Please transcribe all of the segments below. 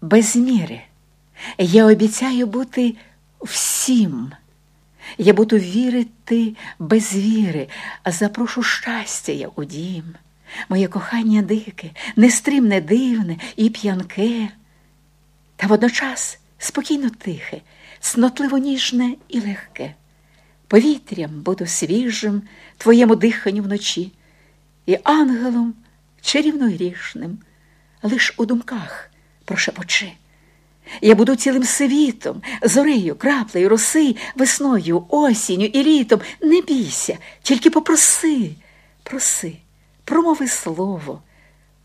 без міри. Я обіцяю бути всім. Я буду вірити без віри, запрошу щастя я у дім. Моє кохання дике, нестримне дивне і п'янке, та водночас спокійно тихе, снотливо ніжне і легке. Повітрям буду свіжим твоєму диханню вночі, і ангелом чарівно грішним, лиш у думках прошепочи. Я буду цілим світом, зорею, краплею, роси, весною, осінню і літом. Не бійся, тільки попроси, проси, промови слово,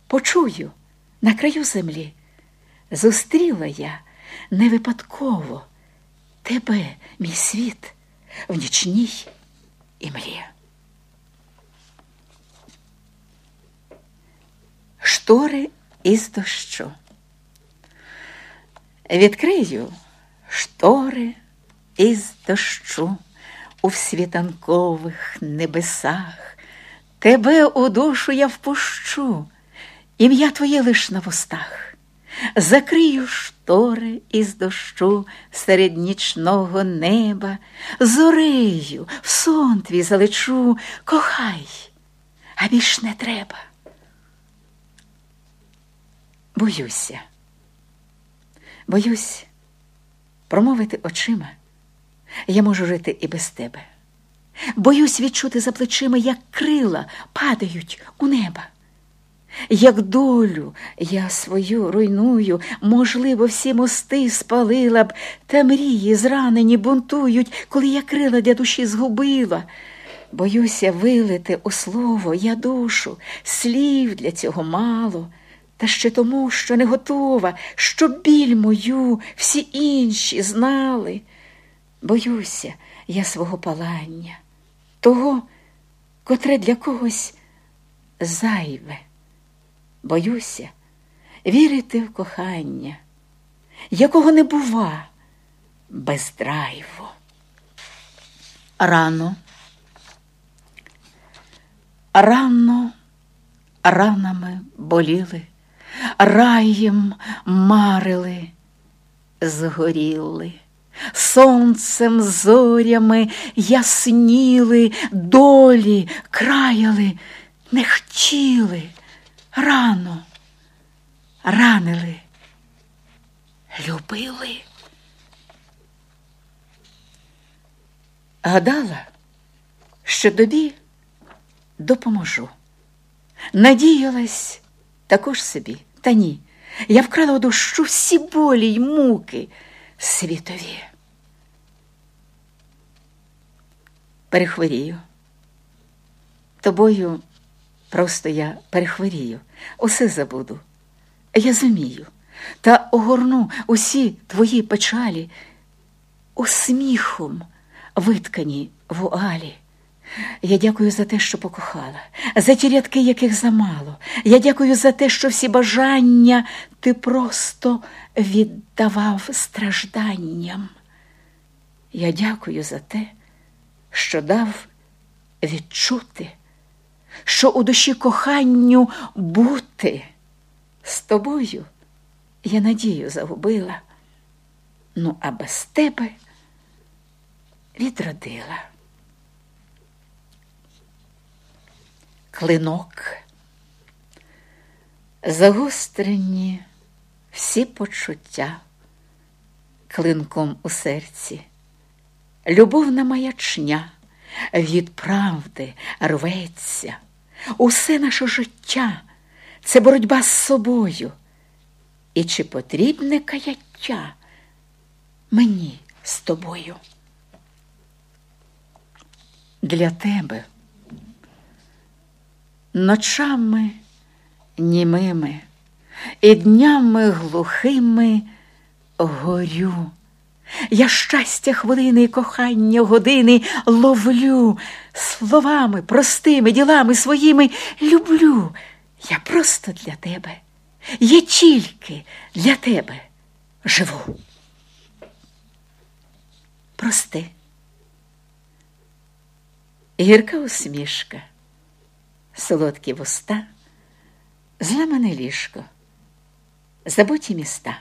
почую на краю землі. Зустріла я не випадково тебе, мій світ, в нічній імлі. Штори із дощу. Відкрию штори із дощу у світанкових небесах. Тебе у душу я впущу, ім'я твоє лиш на вустах. Закрию штори із дощу серед нічного неба, зорею в сон твій залечу, кохай, а більш не треба. Боюся. Боюсь промовити очима, я можу жити і без тебе. Боюсь відчути за плечима, як крила падають у неба. Як долю я свою руйную, можливо, всі мости спалила б, та мрії зранені бунтують, коли я крила для душі згубила. Боюся вилити у слово я душу, слів для цього мало та ще тому, що не готова, щоб біль мою всі інші знали. Боюся я свого палання, того, котре для когось зайве. Боюся вірити в кохання, якого не бува без драйву. Рано, рано ранами боліли раєм марили, згоріли, сонцем зорями ясніли, долі краяли, не хотіли, рано ранили, любили. Гадала, що тобі допоможу. Надіялась також собі. Та ні. Я вкрала у душу всі болі й муки світові. Перехворію. Тобою просто я перехворію, усе забуду. Я зумію та огорну усі твої печалі усміхом виткані вуалі. Я дякую за те, що покохала, за ті рядки, яких замало. Я дякую за те, що всі бажання ти просто віддавав стражданням. Я дякую за те, що дав відчути, що у душі коханню бути з тобою я надію загубила, ну а без тебе відродила. Клинок, загострені всі почуття клинком у серці, любовна маячня від правди рветься, усе наше життя це боротьба з собою. І чи потрібне каяття мені з тобою? Для тебе ночами німими і днями глухими горю. Я щастя хвилини кохання години ловлю словами простими, ділами своїми люблю. Я просто для тебе, я тільки для тебе живу. Прости. Гірка усмішка солодкі вуста, зламане ліжко, забуті міста.